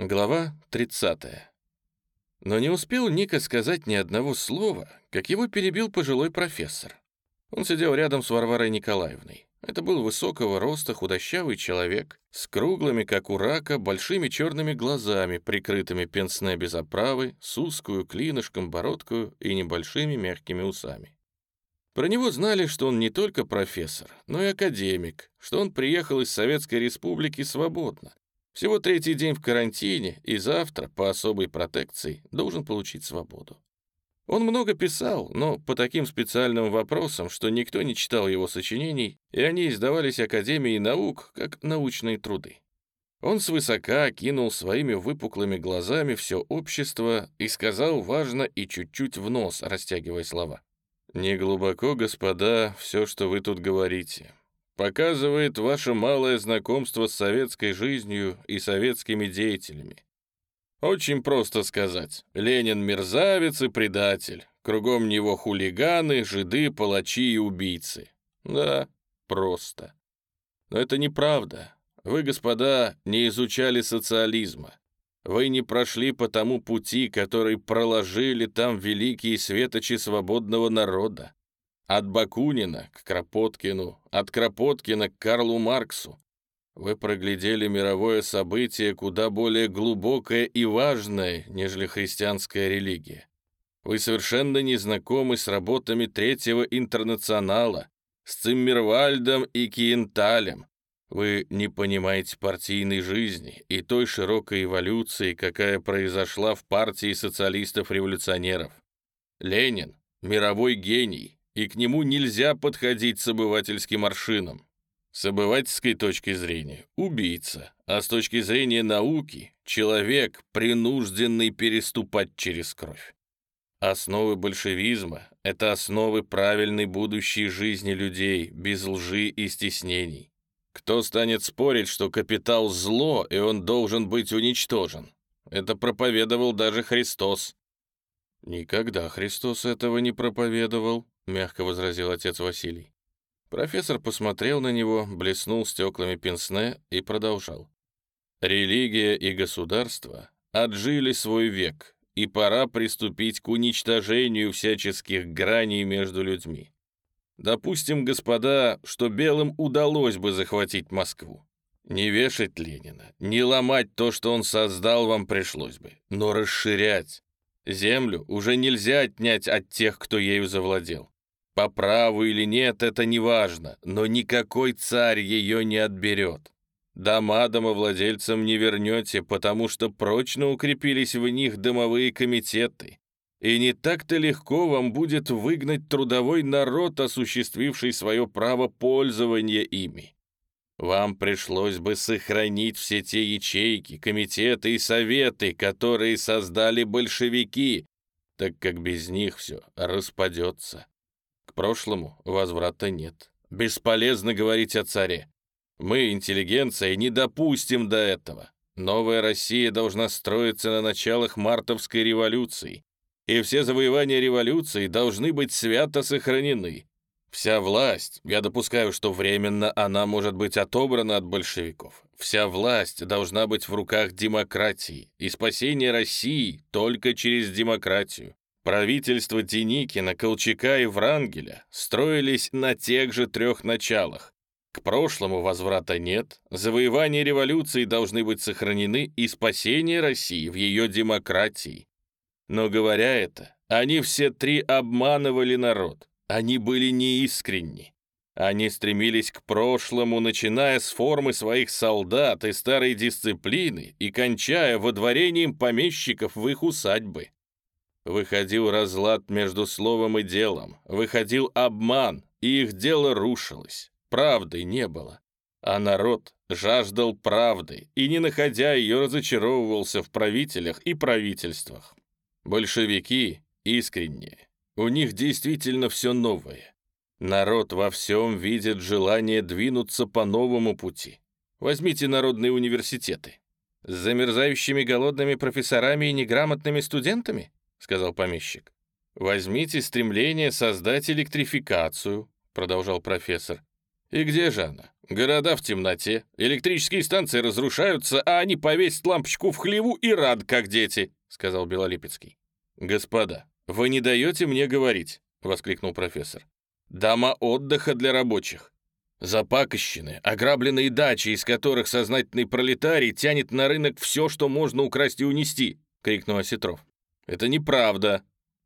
Глава 30. Но не успел Ника сказать ни одного слова, как его перебил пожилой профессор. Он сидел рядом с Варварой Николаевной. Это был высокого роста худощавый человек с круглыми, как у рака, большими черными глазами, прикрытыми пенсне без оправы, с узкую клинышком бородкою и небольшими мягкими усами. Про него знали, что он не только профессор, но и академик, что он приехал из Советской Республики свободно, всего третий день в карантине и завтра, по особой протекции, должен получить свободу. Он много писал, но по таким специальным вопросам, что никто не читал его сочинений, и они издавались Академией наук как научные труды. Он свысока кинул своими выпуклыми глазами все общество и сказал важно и чуть-чуть в нос, растягивая слова. «Не глубоко, господа, все, что вы тут говорите показывает ваше малое знакомство с советской жизнью и советскими деятелями. Очень просто сказать. Ленин мерзавец и предатель. Кругом него хулиганы, жиды, палачи и убийцы. Да, просто. Но это неправда. Вы, господа, не изучали социализма. Вы не прошли по тому пути, который проложили там великие светочи свободного народа. От Бакунина к Кропоткину, от Кропоткина к Карлу Марксу. Вы проглядели мировое событие куда более глубокое и важное, нежели христианская религия. Вы совершенно не знакомы с работами Третьего Интернационала, с Циммервальдом и Киенталем. Вы не понимаете партийной жизни и той широкой эволюции, какая произошла в партии социалистов-революционеров. Ленин — мировой гений, и к нему нельзя подходить с обывательским аршином. С обывательской точки зрения – убийца, а с точки зрения науки – человек, принужденный переступать через кровь. Основы большевизма – это основы правильной будущей жизни людей, без лжи и стеснений. Кто станет спорить, что капитал – зло, и он должен быть уничтожен? Это проповедовал даже Христос. Никогда Христос этого не проповедовал, мягко возразил отец Василий. Профессор посмотрел на него, блеснул стеклами пенсне и продолжал. «Религия и государство отжили свой век, и пора приступить к уничтожению всяческих граней между людьми. Допустим, господа, что белым удалось бы захватить Москву. Не вешать Ленина, не ломать то, что он создал, вам пришлось бы, но расширять. Землю уже нельзя отнять от тех, кто ею завладел. По праву или нет, это не важно, но никакой царь ее не отберет. Дома домовладельцам не вернете, потому что прочно укрепились в них домовые комитеты. И не так-то легко вам будет выгнать трудовой народ, осуществивший свое право пользования ими. Вам пришлось бы сохранить все те ячейки, комитеты и советы, которые создали большевики, так как без них все распадется прошлому возврата нет. Бесполезно говорить о царе. Мы, интеллигенция, не допустим до этого. Новая Россия должна строиться на началах мартовской революции, и все завоевания революции должны быть свято сохранены. Вся власть, я допускаю, что временно она может быть отобрана от большевиков, вся власть должна быть в руках демократии, и спасение России только через демократию. Правительства Деникина, Колчака и Врангеля строились на тех же трех началах. К прошлому возврата нет, завоевания революции должны быть сохранены и спасение России в ее демократии. Но говоря это, они все три обманывали народ, они были неискренни. Они стремились к прошлому, начиная с формы своих солдат и старой дисциплины и кончая водворением помещиков в их усадьбы. Выходил разлад между словом и делом, выходил обман, и их дело рушилось. Правды не было. А народ жаждал правды и, не находя ее, разочаровывался в правителях и правительствах. Большевики искренние. У них действительно все новое. Народ во всем видит желание двинуться по новому пути. Возьмите народные университеты. С замерзающими голодными профессорами и неграмотными студентами? — сказал помещик. «Возьмите стремление создать электрификацию», — продолжал профессор. И где же она? Города в темноте, электрические станции разрушаются, а они повесят лампочку в хлеву и рад, как дети», — сказал Белолипецкий. «Господа, вы не даете мне говорить», — воскликнул профессор. «Дома отдыха для рабочих. Запакощены, ограбленные дачи, из которых сознательный пролетарий тянет на рынок все, что можно украсть и унести», — крикнул Осетров. «Это неправда».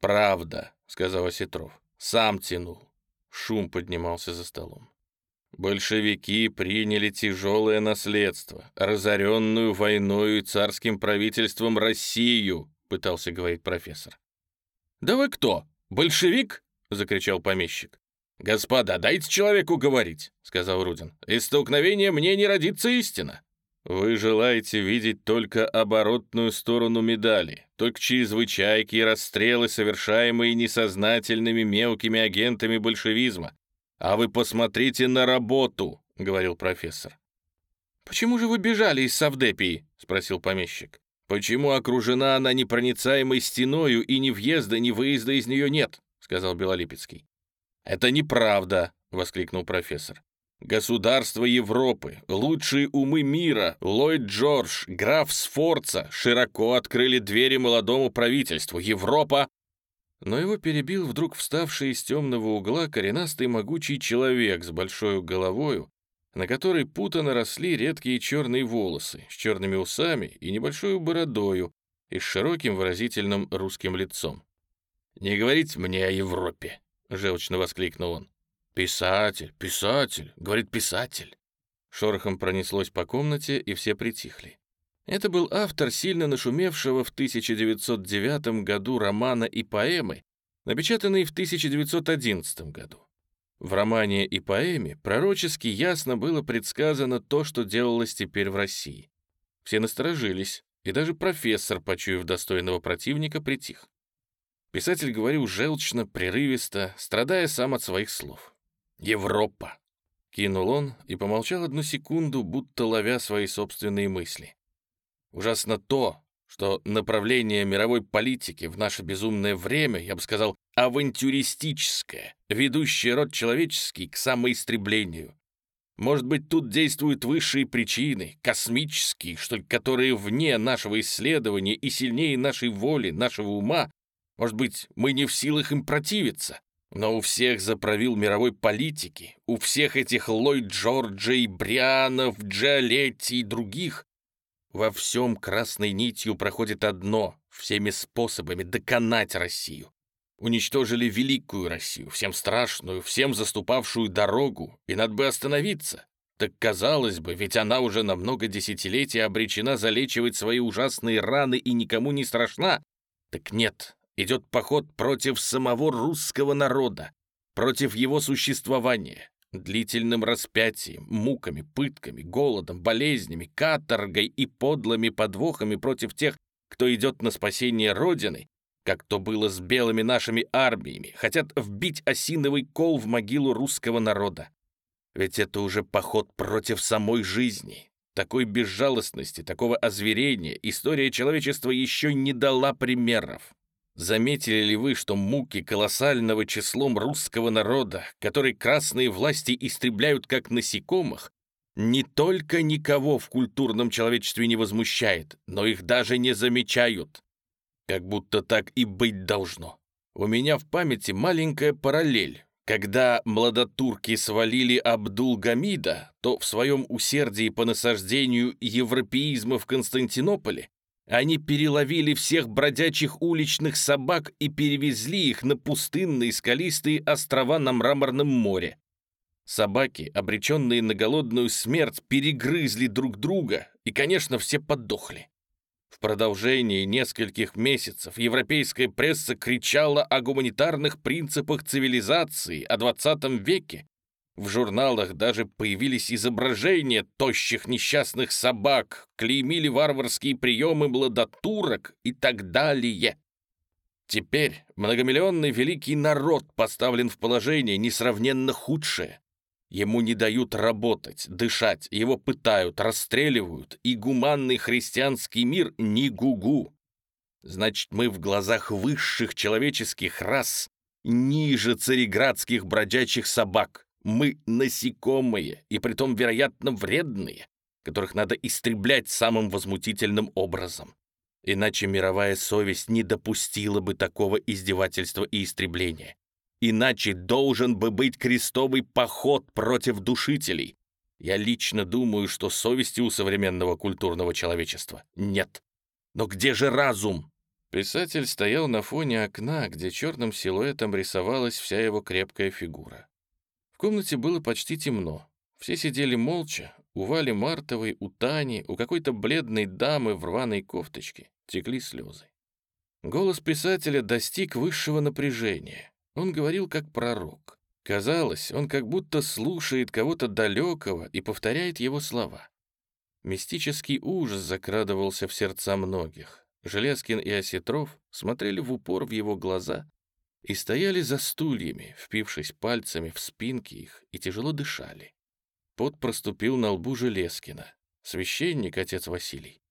«Правда», — сказал Осетров. «Сам тянул». Шум поднимался за столом. Большевики приняли тяжелое наследство, разоренную войной и царским правительством Россию, пытался говорить профессор. «Да вы кто? Большевик?» — закричал помещик. «Господа, дайте человеку говорить», — сказал Рудин. «Из столкновения мне не родится истина». «Вы желаете видеть только оборотную сторону медали, только чрезвычайки и расстрелы, совершаемые несознательными мелкими агентами большевизма, «А вы посмотрите на работу», — говорил профессор. «Почему же вы бежали из Савдепии?» — спросил помещик. «Почему окружена она непроницаемой стеною и ни въезда, ни выезда из нее нет?» — сказал Белолипецкий. «Это неправда!» — воскликнул профессор. «Государства Европы, лучшие умы мира, Ллойд Джордж, граф Сфорца широко открыли двери молодому правительству. Европа но его перебил вдруг вставший из темного угла коренастый могучий человек с большой головою, на которой путано росли редкие черные волосы, с черными усами и небольшой бородою, и с широким выразительным русским лицом. «Не говорить мне о Европе!» — желчно воскликнул он. «Писатель, писатель!» — говорит писатель. Шорохом пронеслось по комнате, и все притихли. Это был автор сильно нашумевшего в 1909 году романа и поэмы, напечатанный в 1911 году. В романе и поэме пророчески ясно было предсказано то, что делалось теперь в России. Все насторожились, и даже профессор, почуяв достойного противника, притих. Писатель говорил желчно, прерывисто, страдая сам от своих слов. «Европа!» — кинул он и помолчал одну секунду, будто ловя свои собственные мысли. Ужасно то, что направление мировой политики в наше безумное время, я бы сказал, авантюристическое, ведущее род человеческий к самоистреблению. Может быть, тут действуют высшие причины, космические, что ли, которые вне нашего исследования и сильнее нашей воли, нашего ума. Может быть, мы не в силах им противиться. Но у всех заправил мировой политики, у всех этих Ллойд Джорджей, Брианов, Джиолетти и других во всем красной нитью проходит одно — всеми способами доконать Россию. Уничтожили великую Россию, всем страшную, всем заступавшую дорогу, и надо бы остановиться. Так казалось бы, ведь она уже на много десятилетий обречена залечивать свои ужасные раны и никому не страшна. Так нет, идет поход против самого русского народа, против его существования, длительным распятием, муками, пытками, голодом, болезнями, каторгой и подлыми подвохами против тех, кто идет на спасение Родины, как то было с белыми нашими армиями, хотят вбить осиновый кол в могилу русского народа. Ведь это уже поход против самой жизни. Такой безжалостности, такого озверения история человечества еще не дала примеров. Заметили ли вы, что муки колоссального числом русского народа, который красные власти истребляют как насекомых, не только никого в культурном человечестве не возмущает, но их даже не замечают? Как будто так и быть должно. У меня в памяти маленькая параллель. Когда младотурки свалили Абдул-Гамида, то в своем усердии по насаждению европеизма в Константинополе они переловили всех бродячих уличных собак и перевезли их на пустынные скалистые острова на Мраморном море. Собаки, обреченные на голодную смерть, перегрызли друг друга, и, конечно, все подохли. В продолжении нескольких месяцев европейская пресса кричала о гуманитарных принципах цивилизации, о 20 веке, в журналах даже появились изображения тощих несчастных собак, клеймили варварские приемы младотурок и так далее. Теперь многомиллионный великий народ поставлен в положение несравненно худшее. Ему не дают работать, дышать, его пытают, расстреливают, и гуманный христианский мир не гугу. Значит, мы в глазах высших человеческих рас ниже цареградских бродячих собак Мы насекомые, и притом, вероятно, вредные, которых надо истреблять самым возмутительным образом. Иначе мировая совесть не допустила бы такого издевательства и истребления. Иначе должен бы быть крестовый поход против душителей. Я лично думаю, что совести у современного культурного человечества нет. Но где же разум? Писатель стоял на фоне окна, где черным силуэтом рисовалась вся его крепкая фигура. Комнате было почти темно. Все сидели молча, у Вали Мартовой, у Тани, у какой-то бледной дамы в рваной кофточке. Текли слезы. Голос писателя достиг высшего напряжения. Он говорил как пророк. Казалось, он как будто слушает кого-то далекого и повторяет его слова. Мистический ужас закрадывался в сердца многих. Железкин и Осетров смотрели в упор в его глаза и стояли за стульями, впившись пальцами в спинки их, и тяжело дышали. Пот проступил на лбу Железкина. Священник, отец Василий,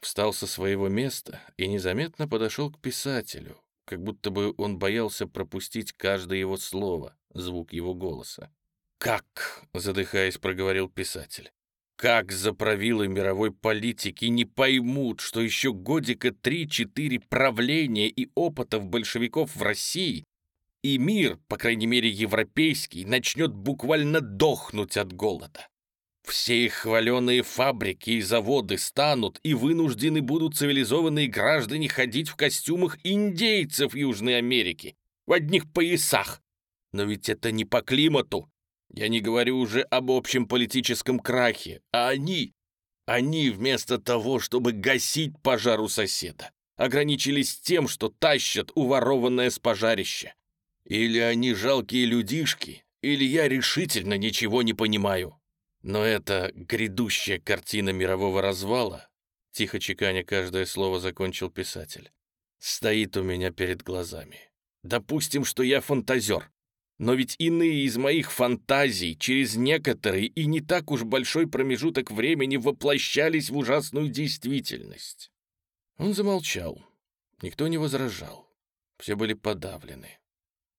встал со своего места и незаметно подошел к писателю, как будто бы он боялся пропустить каждое его слово, звук его голоса. «Как?» — задыхаясь, проговорил писатель. «Как за правилы мировой политики не поймут, что еще годика три-четыре правления и опытов большевиков в России, и мир, по крайней мере европейский, начнет буквально дохнуть от голода?» Все их хваленые фабрики и заводы станут и вынуждены будут цивилизованные граждане ходить в костюмах индейцев Южной Америки, в одних поясах. Но ведь это не по климату. Я не говорю уже об общем политическом крахе, а они... Они вместо того, чтобы гасить пожар у соседа, ограничились тем, что тащат уворованное с пожарища. Или они жалкие людишки, или я решительно ничего не понимаю. Но эта грядущая картина мирового развала, тихо чеканя каждое слово закончил писатель, стоит у меня перед глазами. Допустим, что я фантазер. Но ведь иные из моих фантазий через некоторый и не так уж большой промежуток времени воплощались в ужасную действительность. Он замолчал. Никто не возражал. Все были подавлены.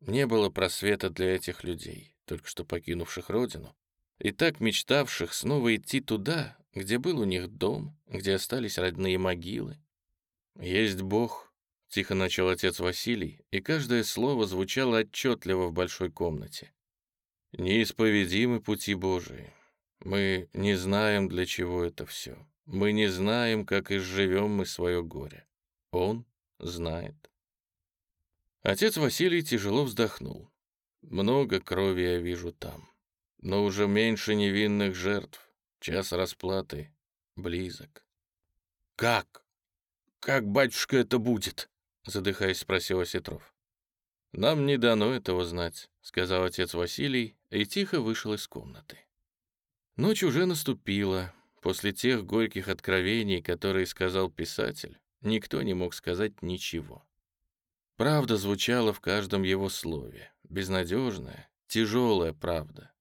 Не было просвета для этих людей, только что покинувших родину, и так мечтавших снова идти туда, где был у них дом, где остались родные могилы. «Есть Бог», — тихо начал отец Василий, и каждое слово звучало отчетливо в большой комнате. «Неисповедимы пути Божии. Мы не знаем, для чего это все. Мы не знаем, как изживем мы свое горе. Он знает». Отец Василий тяжело вздохнул. «Много крови я вижу там но уже меньше невинных жертв. Час расплаты близок. «Как? Как, батюшка, это будет?» — задыхаясь, спросил Осетров. «Нам не дано этого знать», — сказал отец Василий и тихо вышел из комнаты. Ночь уже наступила. После тех горьких откровений, которые сказал писатель, никто не мог сказать ничего. Правда звучала в каждом его слове, безнадежная, тяжелая правда.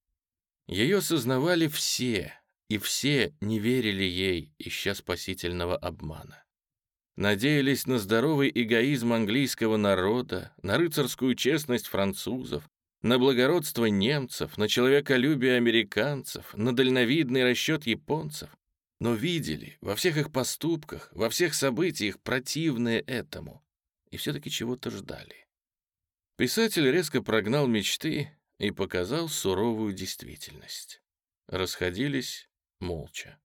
Ее сознавали все, и все не верили ей, ища спасительного обмана. Надеялись на здоровый эгоизм английского народа, на рыцарскую честность французов, на благородство немцев, на человеколюбие американцев, на дальновидный расчет японцев, но видели во всех их поступках, во всех событиях противное этому, и все-таки чего-то ждали. Писатель резко прогнал мечты и показал суровую действительность. Расходились молча.